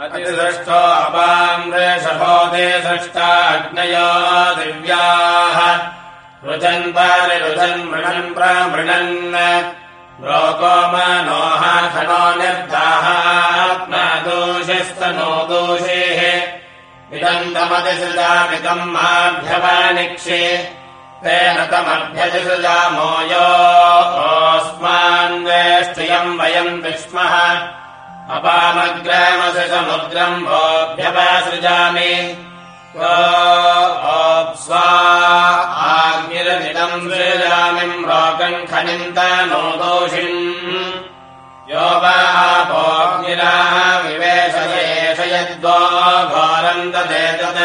अतिसृष्टो अपाम्रेषभोदे सृष्टाग्नयो दिव्याः। रुचन् परिरुचन् मृणन् प्रमृणन्। लोको मनोहा खनो निर्दाहात्मा दोषस्तनो दोषेः। इदम् तमतिसृजामिदम् माभ्यवानिक्षे तेन तमभ्यतिसृजामो योऽस्मान्वेष्टियम् वयम् विष्मः अपामग्रामसि समुद्रम् वोऽभ्यपासृजामि स्वा आग्निरमिदम् सृजामिम् रोकम् खनिन्त नो दोषिम् यो वापोऽग्निराः विवेशयेष यद्वो घोरम् तदेतत्।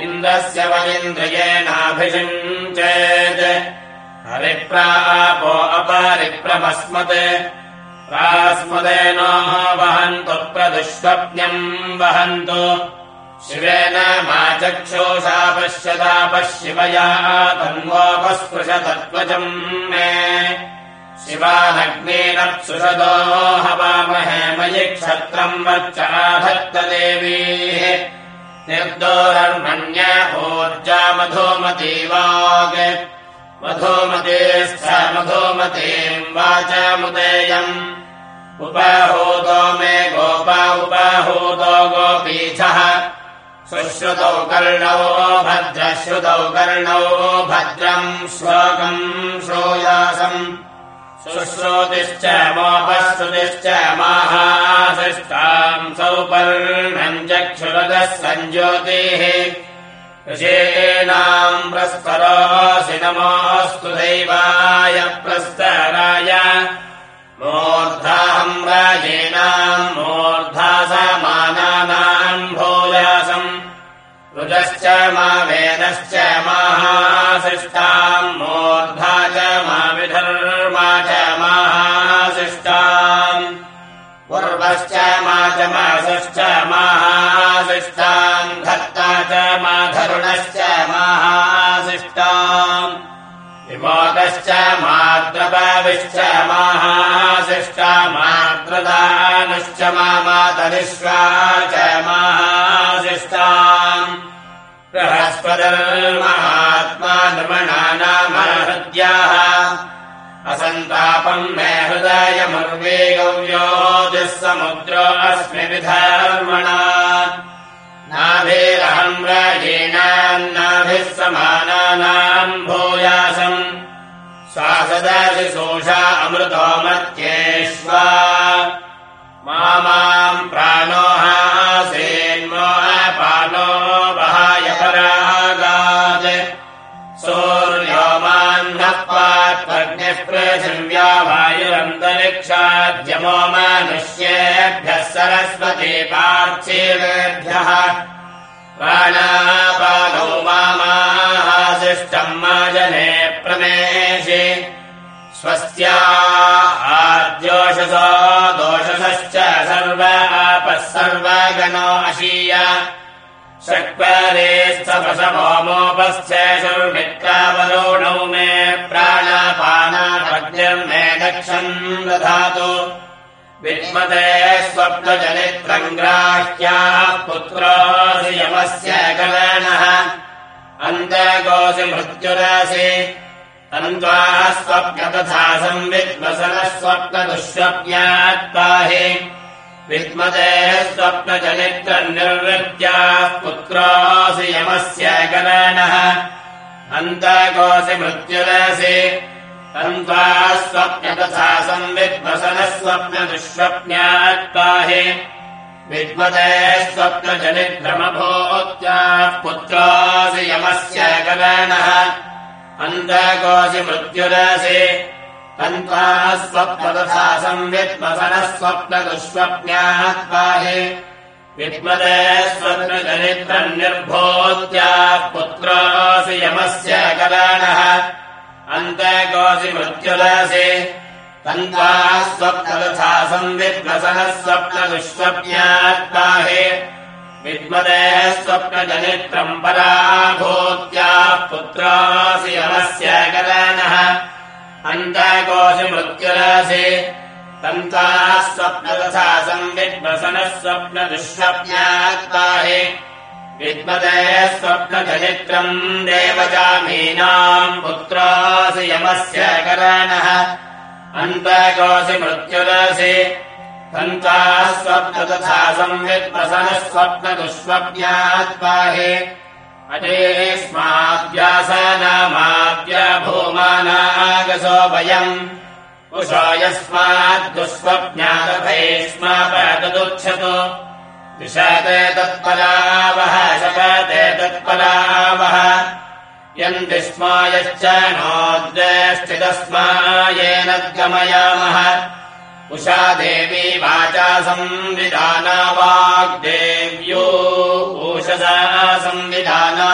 इन्द्रस्य वरिन्द्रियेणाभिषिञ्चेत्। हरिप्रापो अपरिप्रमस्मत् प्रास्मदेनो वहन्तु प्रदुष्वप्न्यम् वहन्तु। शिवेन मा चक्षुषा पश्यता पश्यिवया तन्वोपस्पृशतत्त्वजम् मे। शिवानग्नेनप्सुषदो हवामहे मयि क्षत्रम् वच्चाधत्तदेवीः निर्दोरर्मण्यभोर्जा मधुमतेश्च मधुमतीम् वाचामुदेयम् उपाहूतो मे गोपा उपाहूतो गोपीछः सुश्रुतौ कर्णौ भद्रश्रुतौ कर्णौ भद्रम् श्लोकम् श्रूयासम्। सुश्रुतिश्च मोपश्रुतिश्च माहासिष्टाम् सौपर्णम् चक्षुरदः सञ्ज्योतिः ऋषीणाम् प्रस्तरोऽसि नमोऽस्तु दैवाय प्रस्तराय। मूर्धाहम् राजेनाम् मूर्धा समानानाम् भूयासम्। रुजश्च मा वेदश्च माहासिष्टाम् मूर्धा च मा विधर्मा च माहासिष्टाम् पूर्वश्च मा च मासश्च च माधरुणश्च माहासिष्टाम् विमोकश्च माद्रपाविश्च माहासिष्टा माद्रदानश्च मा मातरिष्वा च माहासिष्टाम् बृहस्पतिर्महात्मा नृमणानामहृद्याः असन्तापम् मे हृदयमुर्वेगव्योतिः समुद्रो अस्मि विधर्मणा नाभिरहम् राजीणान्नाभिः समानानाम् भूयासम्। श्वासदासि सोषा अमृतो मत्येष्वा मा माम् प्राणो हासेन्मो अपानो वहाय परागात्। सूर्यो मान्नः पात्पर्ण्यः पृथिव्या वायुरन्तरिक्षाद्यमो मनुष्येभ्यः सरस्वती पार्थिवेभ्यः प्राणापादौ मामाहासिष्टम् मा जने प्रमेशि स्वस्त्या आद्योषसो दोषसश्च सर्व आपः सर्वगणो अशीय। षट्परेस्तपशवोमोपस्थेषुर्मित्रावरोणौ मे दक्षम् दधातु विद्मते स्वप्नजनित्रम् ग्राह्याः पुत्रोऽसि यमस्य गणः अन्तगोऽसि मृत्युरासि। तन्त्वा स्वप्न तथा संविद्वसनः स्वप्नदुःस्वप्न्यात् पाहि। विद्मते स्वप्नजनित्रनिर्वृत्याः पुत्रोऽसि यमस्य गणः अन्तगोऽसि मृत्युरासि तन्त्वा स्वप्न तथा संविद्वसनः स्वप्नदुःस्वप्न्यात् पाहि विद्मते स्वप्नजनिद्रमभूत्याः पुत्रोऽसि यमस्य गणः अन्तकोऽसि स्वप्नदुःस्वप्न्यात् पाहि विद्मते स्वप्नजनित्रम् निर्भूत्याः पुत्रोऽसि यमस्य अन्तकोऽसि मृत्युरसि तन्त्वा स्वप्न तथा संविद्वसनः स्वप्नदुःस्वप्न्यात् पाहि विद्मते स्वप्नजनित्रम् पराभूत्याः पुत्रोऽसि यमस्य गणः अन्तकोशि मृत्युरासि तन्ताः स्वप्नतथा संविद्वसनः स्वप्नदुःस्वप्नात्ताहि विद्मते स्वप्नचरित्रम् देवजामीनाम् पुत्रासि यमस्य करणः। अन्तकोशि मृत्युरसि तन्ताः स्वप्न तथा संविद्वसनः स्वप्नदुःस्वप्नात्पाहि अजेस्माद्व्यासनामाद्य भूमानागसो वयम्। कुशो यस्माद्दुःस्वप्नादभैष्मापदुच्छतु विशते तत्परावः शपते तत्परावः यन्ति स्म यश्च नोद्वेष्टितस्मायेन गमयामः। उषा देवी वाचा संविधाना वाग्देव्यो उषसा संविधाना।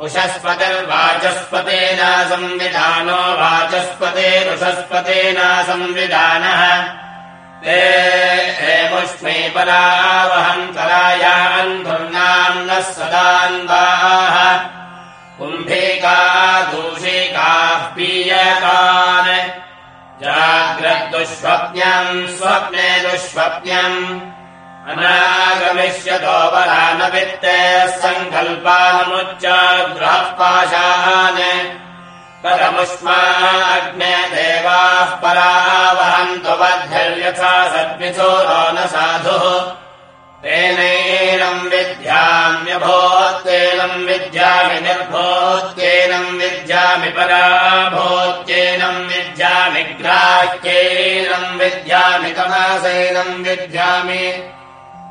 उषस्पतिर्वाचस्पतेन संविधानो वाचस्पतेरुषस्पतेन संविधानः ते हेमुष्मै परावहन्तरायान् धुर्नाम्नः सदान्वाः। कुम्भीका दूषिकाः पीयकान्। जाग्रद्दुष्वप्न्यम् स्वप्ने दुष्वप्न्यम्। अनागमिष्यतो वरानवित्ते सङ्कल्पानमुच्चाग्रहः पाशान् परमुष्माग्ने देवाः परावहन्तु बद्धिर्यथा सद्विचोरो न साधुः तेनैनम् विद्याम्यभोत्तेनम् विद्यामि निर्भोत्केनम् विद्यामि पराभोत्येनम् विद्यामि ग्राह्येनम् विद्यामि तमासेनम् विद्यामि।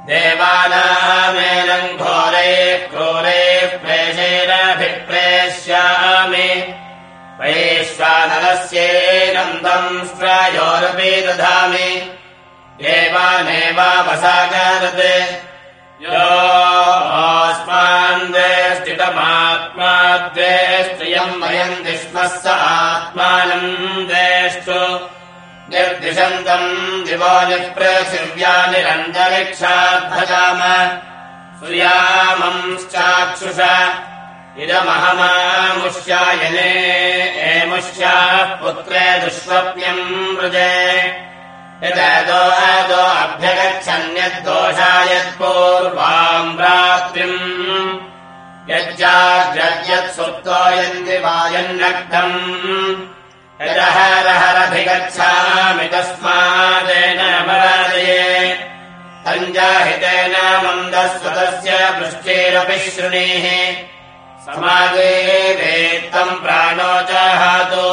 देवानामेनम् घोरे क्रोरे प्रेषेणाभिप्रेष्यामि वैश्वानरस्येनन्दम् स्त्रायोरपि दधामि एवानेवावसाकारत् योऽस्मान् द्वेष्टितमात्मा द्वेष्टियम् वयम् विष्मः स आत्मानम् द्वेष्टु निर्दिशन्तम् दिवो निःपृथिव्या निरन्तरिक्षाद्भजाम। सूर्यामंश्चाक्षुष इदमहमामुष्यायने एमुष्याः पुत्रे दुष्वप्न्यम् वृजे यदो अदो अभ्यगच्छन्यद्दोषायत्पूर्वाम् रात्रिम् यज्जाग्रद्यत् सुप्तो यन्ति वायन्नक्तम्। यदहरहरभिगच्छामि तस्मादेन पराजये तञ्जाहितेन मन्दस्वतस्य पृष्ठेरपि शृणेः समाजे वेत्तम् प्राणो चाहातु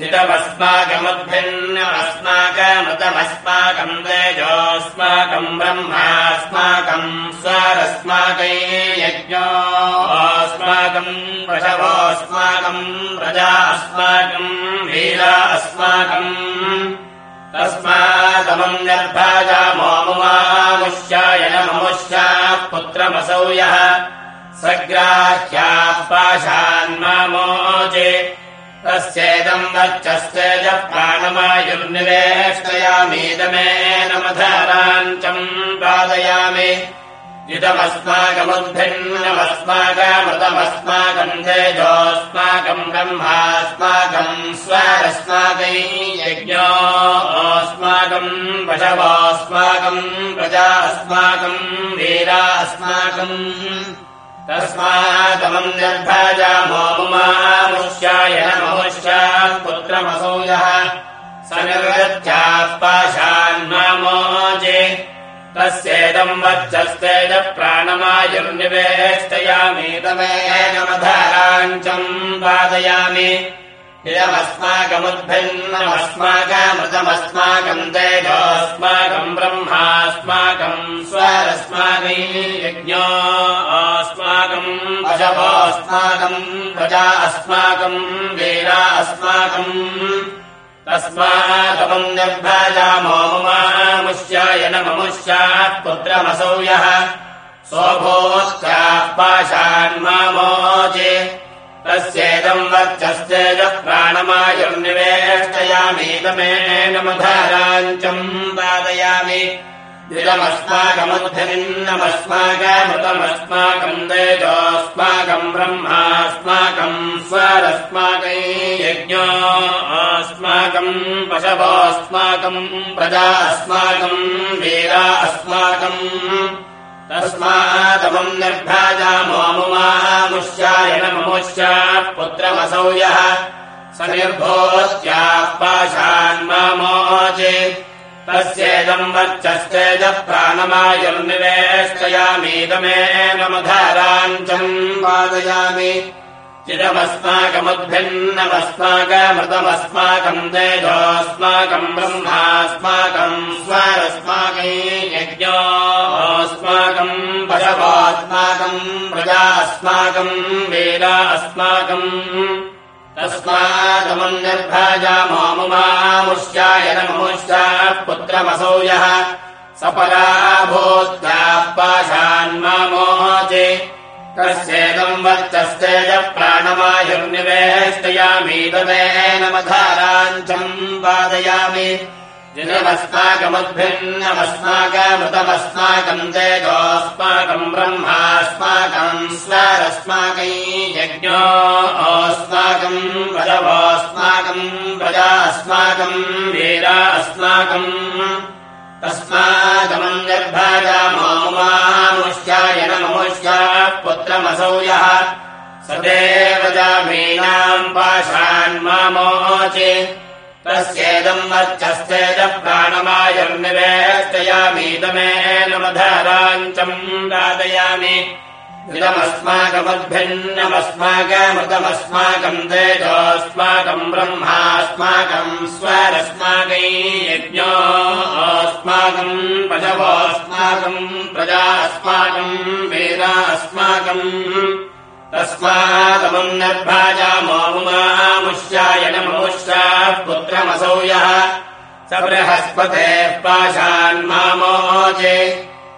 जितमस्माकमुद्भिन्नमस्माकमृतमस्माकम् तेजोऽस्माकम् ब्रह्मास्माकम् स्वारस्माकै यज्ञोऽस्माकम् पशवोऽस्माकम् प्रजा अस्माकम् वीरा अस्माकम्। तस्मादमम् निर्भाजामो मुमामुष्यायनममुष्याः पुत्रमसौ यः सग्राह्याः पाशान्मामोचे तस्येदम् वच्चस्तेज प्राणमायुर्निवेष्टयामीदमेनमधाराञ्चम् पादयामि। इदमस्माकमुद्भिन्नमस्माकमृतमस्माकम् तेजोऽस्माकम् ब्रह्मास्माकम् स्वारस्माकै यज्ञोऽस्माकम् पशवोऽस्माकम् प्रजा अस्माकम् वीरा अस्माकम् तस्मादमम् निर्भजामो मुमामुष्यायनममुष्यात् पुत्रमसौ यः। स निर्गत्याः पाशान्मामोजे तस्येदम् वच्चस्तेज प्राणमायुर्निवेष्टयामीतमेकमधाराञ्चम् वादयामि। इदमस्माकमुद्भिन्नमस्माकमृतमस्माकम् तेजोऽस्माकम् ब्रह्मास्माकम् स्वरस्माकै यज्ञो पशवोऽस्माकम् प्रजा अस्माकम् वीरा अस्माकम्। तस्मादमम् निर्भजामो मुष्यायनममुष्याः पुत्रमसौ यः। सोऽभूत्याः पाशान्मामोचे तस्येदम् वर्चस्तेजः प्राणमायुर्निवेष्टयामीतमेनमधाराञ्चम् वादयामि इदमस्माकमुद्धरिन्नमस्माकमृतमस्माकम् तेजोऽस्माकम् ब्रह्मास्माकम् स्वरस्माकै यज्ञो अस्माकम् पशवोऽस्माकम् प्रजा अस्माकम् वीरा अस्माकम् तस्मादमम् निर्भाजामोमुमामुष्यायनममुष्या पुत्रमसौ यः स निर्भोत्याः पाशान्मामोचे तस्येदम् वर्चस्तेज प्राणमायुर्निवेष्टयामीदमेन मधाराञ्चम् वादयामि चिरमस्माकमुद्भिन्नमस्माकमृतमस्माकम् तेजोऽस्माकम् ब्रह्मास्माकम् स्वरस्माकै यज्ञोऽस्माकम् पशवोऽस्माकम् प्रजा अस्माकम् वेदा अस्माकम् तस्मादमुम् नमुष्या पुत्रमसौ यः सपराभूत्याः पाशान्मामोचे कस्येदम् वर्चस्तेज प्राणमायुर्निवेष्टयामीदमेन मधाराञ्चम् वादयामि जिनमस्माकमुद्भिन्नमस्माकमृतमस्माकम् तेजोऽस्माकम् ब्रह्मास्माकम् स्वरस्माकै यज्ञो अस्माकम् वरवोऽस्माकम् प्रजास्माकम् वीरा अस्माकम् तस्मादमम् निर्भाजामोमुष्यायनममुष्या पुत्रमसौ यः स देवजामीनाम् पाशान्मामोचे तस्येदम् वर्चस्तेज प्राणमायुर्निवेष्टयामीदमेन मधाराञ्चम् दादयामि इदमस्माकमद्भिन्नमस्माकमृतमस्माकम् तेजोऽस्माकम् ब्रह्मास्माकम् स्वरस्माकै यज्ञो अस्माकम् पशवोऽस्माकम् प्रजा अस्माकम् वेदा अस्माकम् तस्मादमुम् निर्भाजामोमुमामुष्याय नमुष्या पुत्रमसौ यः। स बृहस्पतेः पाशान्मामोचे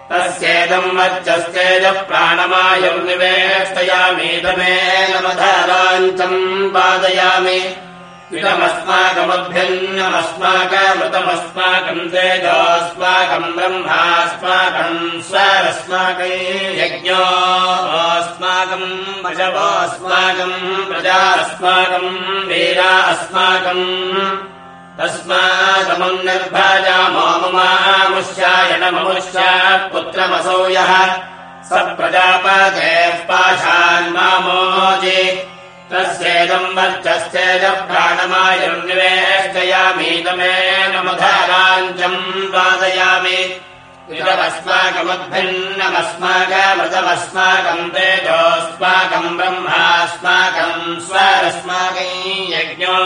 तस्येदम् वर्चस्तेज प्राणमायुर्निवेष्टयामीदमेन मधाराञ्चम् पादयामि इदमस्माकमुद्भिन्नमस्माकमृतमस्माकम् तेजोऽस्माकम् ब्रह्मास्माकम् स्वरस्माकै यज्ञो अस्माकम् पशवोऽस्माकम् प्रजा अस्माकम् वीरा अस्माकम् निर्भाजामोमुमामुष्याय नममुष्या पुत्रमसौ यः स प्रजापतेः पाशान्मामोजे तस्येदम् वर्चस्तेज प्राणमायुर्निवेष्टयामीदमेन मधाराञ्चम् वादयामि इदमस्माकमुद्भिन्नमस्माकमृतमस्माकम् तेजोऽस्माकम् ब्रह्मास्माकम् स्वरस्माकै यज्ञो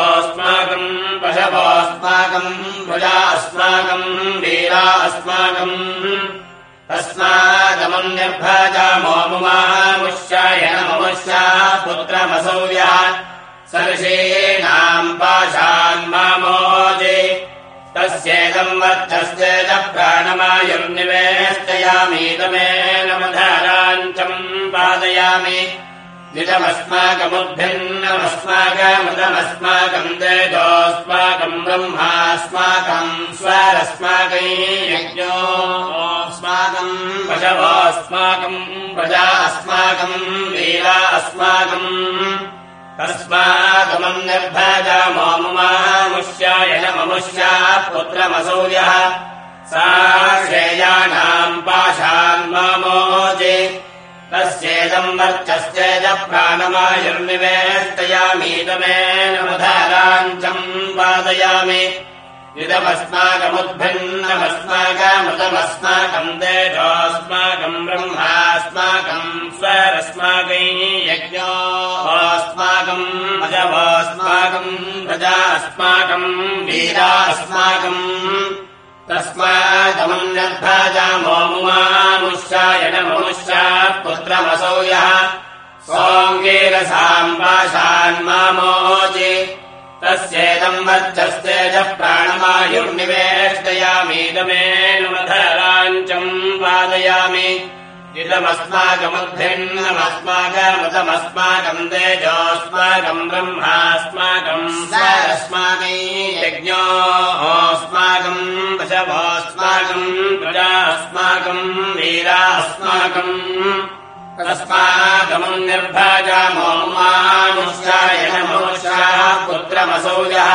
अस्माकम् पशवोऽस्माकम् प्रजा अस्माकम् वीरा अस्माकम् तस्मादमुम् निर्भाजामोमुमामुष्याय पुत्रमसौ यः सर्षीणाम् पाशान्मामोजे तस्येदम् वर्चस्तेज प्राणमायुर्निवेष्टयामीदमेन मधाराञ्चम् पादयामि निजमस्माकमुद्भिन्नमस्माकमृतमस्माकम् तेजोऽस्माकम् ब्रह्मास्माकम् स्वरस्माकै यज्ञो अस्माकम् पशवोऽस्माकम् प्रजा अस्माकम् वीरा अस्माकम् तस्मादमम् निर्भाजामोमुमामुष्याय नममुष्या पुत्रमसौ यः सा श्रेयाणाम् पाशान्मामोजे तस्येदम् वर्चस्तेज प्राणमायुर्निवेष्टयामीदमेन मधाराञ्चम् वादयामि इदमस्माकमुद्भिन्नमस्माकमृतमस्माकम् तेजोऽस्माकम् ब्रह्मास्माकम् स्वरस्माकै यज्ञो। अस्माकम् भजवोऽस्माकम् प्रजा नमुष्या पुत्रमसौ यः। सोऽङ्गीरसाम् पाशान्मामोचे तस्येदम् वर्चस्तेज प्राणमायुर्निवेष्टयामीदमेन मधराञ्चम् वादयामि इदमस्माकमुद्भिन्नमस्माकमृतमस्माकम् तेजोऽस्माकम् ब्रह्मास्माकम् स्वरस्माकै यज्ञोऽस्माकम् तस्माकमम् निर्भाजामो मानुष्याय नमोषाः पुत्रमसौजः।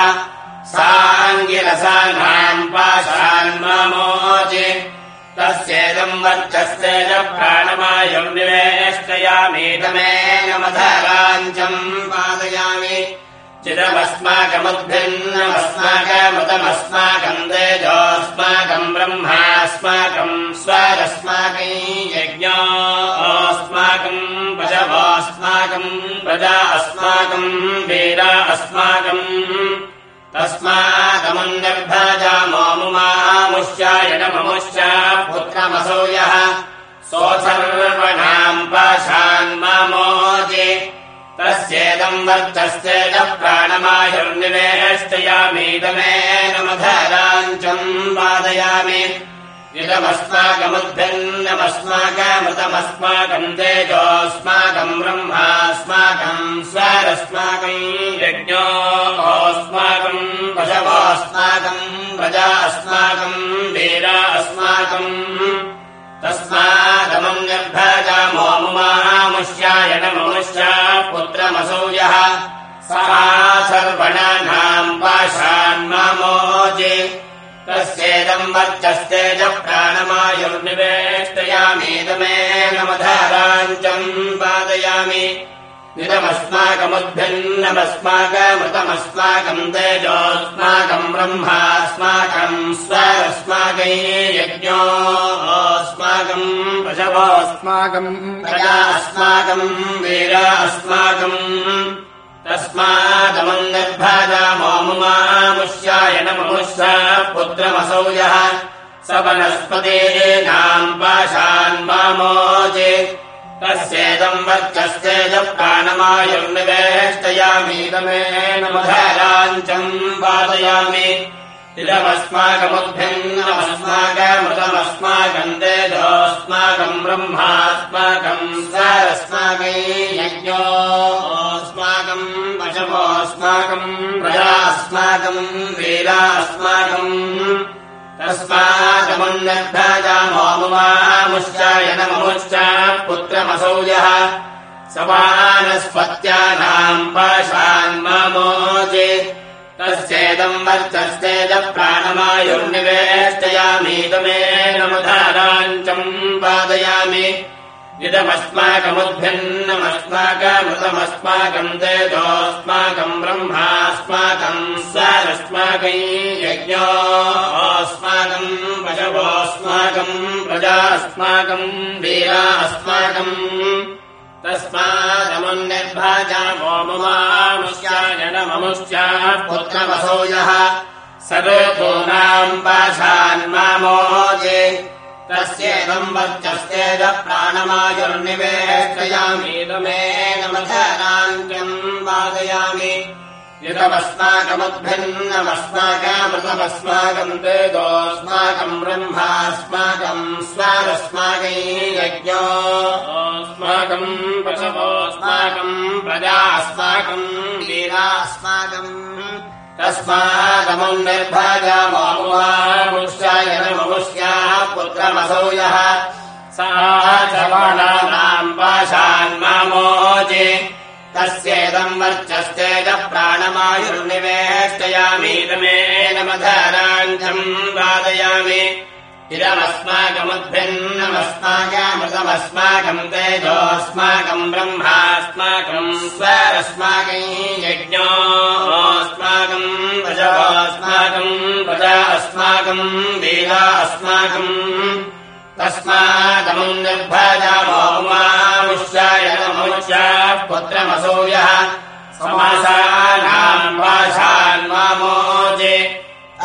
साङ्गिरसानाम् पाशान्मामोचे तस्येदम् वर्चस्तेज प्राणमायम् मधराञ्चम् पादयामि चिदमस्माकमुद्भिन्नमस्माकमृतमस्माकम् तेजोऽस्माकम् ब्रह्मास्माकम् स्वरस्माकै यज्ञोऽस्माकम् पशवोऽस्माकम् प्रजा अस्माकम् वीरा अस्माकम् तस्माकमन्यर्भाजामोमुमामुष्यायणममुष्य पुत्रमसौ यः सोऽसर्वणाम् तस्येदम् वर्चस्येद प्राणमायुर्निवेष्टयामीदमेन मधराञ्चम् वादयामि। इदमस्माकमुद्भिन्नमस्माकमृतमस्माकम् तेजोऽस्माकम् ब्रह्मास्माकम् स्वरस्माकम् यज्ञोऽस्माकम् पशवोऽस्माकम् प्रजा अस्माकम् वीरा अस्माकम् तस्मादमम् निर्भजामोमुमामुष्यायणममुष्या पुत्रमसौ यः सा सर्वणानाम् पाशान्मामोजे। तस्येदम् वर्चस्तेज प्राणमायुर्निवेष्टयामीदमेन मधाराञ्चम् पादयामि इदमस्माकमुद्भिन्नमस्माकमृतमस्माकम् तेजोऽस्माकम् ब्रह्मास्माकम् पशवोऽस्माकम् प्रजा अस्माकम् वीरा अस्माकम् तस्मादमम् निर्भाजामोमुमामुष्यायणममुष्या पुत्रमसौ यः स वनस्पतेनाम् पाशान्मामोचे तस्येदम् वर्चस्तेज प्राणमायुर्निवेष्टयामीदमेन मधराञ्चम् वादयामि इदमस्माकमुद्भिन्नमस्माकमृतमस्माकम् तेजोऽस्माकम् ब्रह्मास्माकम् स्वरस्माकै यज्ञोऽस्माकम् पशवोऽस्माकम् प्रजास्माकम् वीरास्माकम् तस्माकमम् निर्भाजामोमुमामुश्चायनममुश्च पुत्रमसौ यः समानस्पत्यानाम् पाशान्मामोचे तस्येदम् प्राणमायुर्निवेष्टयामीदमेन मधाराञ्चम् पादयामि इदमस्माकमुद्भिन्नमस्माकमृतमस्माकम् तेजोऽस्माकम् ब्रह्मास्माकम् स्वरस्माकै यज्ञोऽस्माकम् पशवोऽस्माकम् प्रजास्माकम् वीरा अस्माकम् तस्मादमम् निर्भाजामोमुमामुष्यायणममुष्या पुत्रमसौ यः। सर्वतूनाम् पाशान्मामोजे तस्येदम् वर्चस्तेज प्राणमायुर्निवेष्टयामीदमेन मधराञ्चम् वादयामि यदमस्माकमुद्भिन्नमस्माकमृतमस्माकम् तेजोऽस्माकम् ब्रह्मास्माकम् स्वरस्माकै यज्ञोऽस्माकम् पशवोऽस्माकम् प्रजास्माकम् वीरास्माकम् तस्मादमम् निर्भाजामोमुष्यायनममुष्याः पुत्रमसौ यः। सा च बाणानाम् पाशान्मामोचे तस्येदम् वर्चस्तेज प्राणमायुर्निवेष्टयामीदमेन मधराञ्चम् वादयामि इदमस्माकमुद्भिन्नमस्माकमृतमस्माकम् तेजोऽस्माकम् ब्रह्मास्माकम् स्वरस्माकै यज्ञोऽस्माकम् पशवोऽस्माकम् प्रजा अस्माकम् वीरा अस्माकम् तस्मादमुम् निर्भाजामोमुमामुष्यायनमुष्या पुत्रमसौ यः समासानाम् पाशान्मामोचे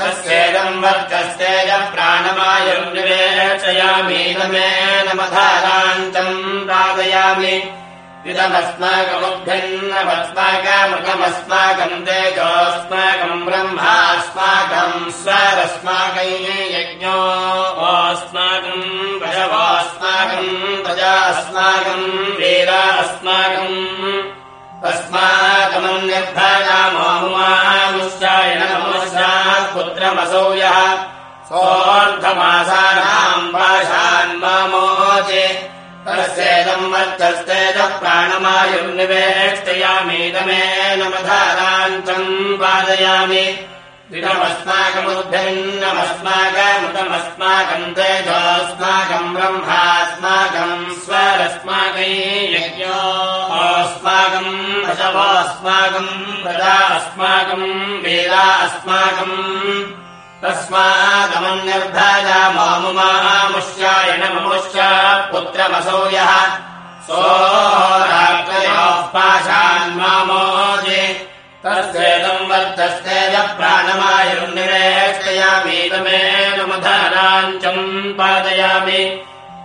तस्येदम् वर्चस्तेज प्राणमायुर्निवेशयामीदमेन मधाराञ्चम् पादयामि इदमस्माकमुद्भिन्नमस्माकमृतमस्माकम् तेजोऽस्माकम् ब्रह्मास्माकम् स्वरस्माकै यज्ञोऽस्माकम् पशवोऽस्माकम् प्रजा प्रजा अस्माकम् वीर अस्माकम् तस्माकमन्यभ्यामुश्चायनमुश्चात् पुत्रमसौ यः सोऽर्धमासानाम् पाशान्मामोचे तस्येदम् वर्चस्तेज प्राणमायुर्निवेष्टयामीदमेन मधाराञ्चम् पादयामि। दिनमस्माकमुद्भिन्नमस्माकमुदमस्माकम् तेजोऽस्माकम् ब्रह्मास्माकम् स्वरस्माकै यज्ञो अस्माकम् पशवोऽस्माकम् प्रजा अस्माकम् वेदा अस्माकम् तस्मादमन्यर्भाजामामुमामुष्यायणममुष्य पुत्रमसौ यः सोरात्रयोः पाशान्मामोजे तस्येदम् वर्धस्तेज प्राणमायुर्निरेक्षयामीतमेनमधाराञ्चम् पादयामि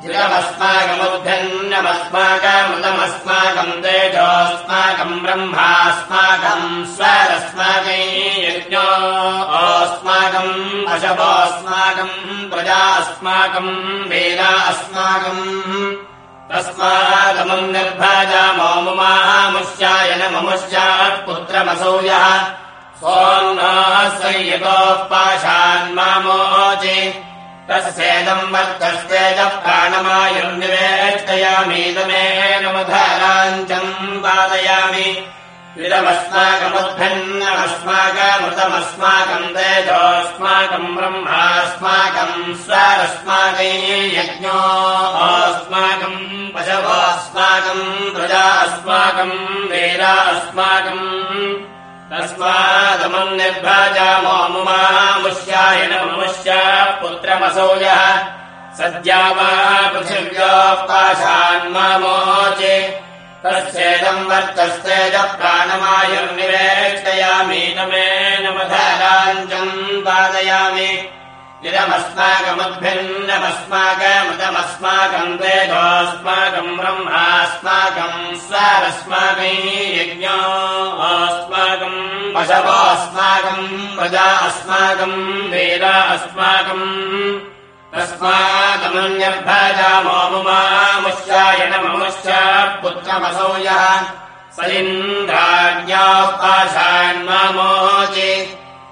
जिरमस्माकमुद्भन्नमस्माकमृतमस्माकम् तेजोऽस्माकम् ब्रह्मास्माकम् स्वरस्माकै यज्ञो अस्माकम् पशवोऽस्माकम् प्रजा अस्माकम् वेदा अस्माकम् तस्मादमम् निर्भाजामोमुमामुष्यायनममुष्यात् पुत्रमसौ यः सोन्नाश्रय्यतोः पाशान्मामोचे तस्येदम् वर्तस्तेज प्राणमायुर्निवेष्टयामीदमेनमधाराञ्चम् पादयामि विदमस्माकमुद्भन्नमस्माकमृतमस्माकम् तेजोऽस्माकम् ब्रह्मास्माकम् स्वरस्माकै यज्ञो अस्माकम् पशवोऽस्माकम् प्रजा अस्माकम् वेदा अस्माकम् तस्मादमम् निर्भाजामोमुमामुष्यायणममुष्य पुत्रमसौ यः सद्या वा पृथिव्योः पाशान्मामोचे तस्येदम् वर्तस्तेज प्राणमायुर्निवेष्टयामीतमेनमधाराञ्चम् पादयामि इदमस्माकमुद्भिन्नमस्माकमुदमस्माकम् तेजोऽस्माकम् ब्रह्मास्माकम् स्वरस्माकै यज्ञो अस्माकम् पशवोऽस्माकम् प्रजा अस्माकम् वेदा अस्माकम् तस्मादमन्यर्भाजामोमुमामुष्यायणममुश्च पुत्रमसौ यः स इन्द्राज्ञाः पाशान्मामोचे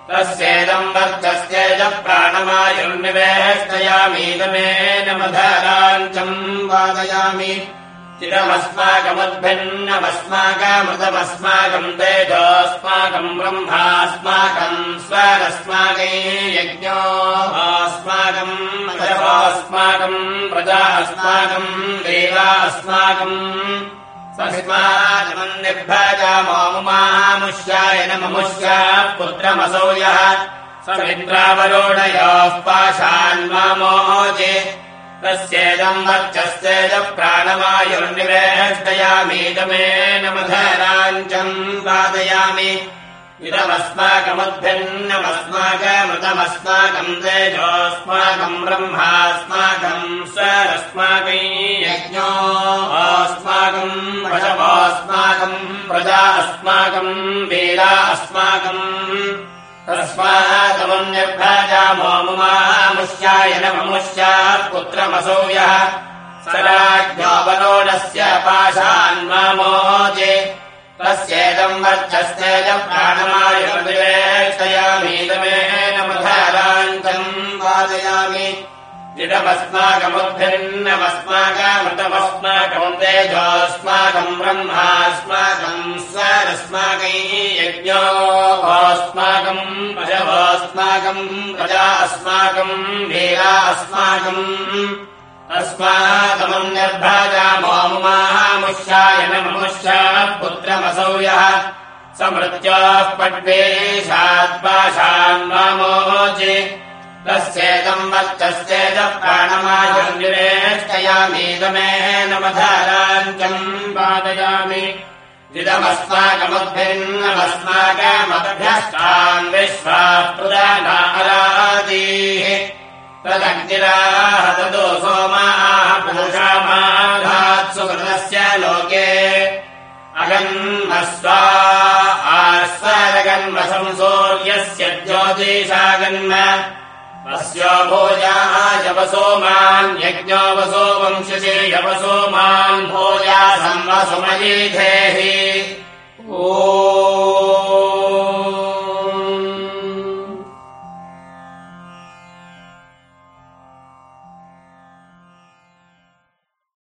तस्येदम् वर्चस्येज प्राणमायुर्निवेष्टयामीदमेनमधाराञ्चम् वादयामि। चिरमस्माकमुद्भिन्नमस्माकमृतमस्माकम् तेजोऽस्माकम् ब्रह्मास्माकम् स्वरस्माकै यज्ञो। अस्माकम् अस्माकम् प्रजा अस्माकम् देवा अस्माकम् तस्मादमन्निर्भाजामोमुमामुष्यायनममुष्य पुत्रमसौ यः समिन्द्रावरोणयोः पाशान्मामोजे तस्येदम् वर्चस्तेज प्राणमायुर्निवेष्टयामीदमेनमधराञ्चम् पादयामि इदमस्माकमुद्भिन्नमस्माकमृतमस्माकम् तेजोऽस्माकम् ब्रह्मास्माकम् स्वरस्माकै यज्ञो अस्माकम् पशवोऽस्माकम् प्रजा अस्माकम् वेदा अस्माकम् तस्मादमम् निर्भाजामोमुमामुष्यायनममुष्यात् पुत्रमसौ यः स राज्ञोऽवरोणस्य पाशान्मामोचे तस्येदम् वर्चस्तेज प्राणमायुर्विवेक्षयामीदमेनमधाराञ्चम् वादयामि इदमस्माकमुद्भिन्नमस्माकमृतमस्माकम् तेजोऽस्माकम् ब्रह्मास्माकम् स्वरस्माकै यज्ञो अस्माकम् पशवोऽस्माकम् प्रजा अस्माकम् वेदा अस्माकम् अस्माकमम् निर्भाजामोमुमामुष्यायनममुष्य पुत्रमसौ यः। समृत्योः पड्वेशात्पाशान्मामोचे तस्येदम् वर्चस्येज प्राणमायुर्निवेष्टयामीदमेनमधाराञ्चम् पादयामि। इदमस्माकमुद्भिन्नमस्माकमद्भ्यष्टान् विश्वाः प्रदानारादीः तदग्निराह ततो सोमाः पुरुषामाघात्सु कृतस्य लोके। अगन्मस्वा आस्वादगन्मसंसौर्यस्य ज्योतिषागन्म। अस्यो भोजायवसोमान् यज्ञो वसो वंशजे यवसोमान् भोजा संवसुमयीधेहि। ओ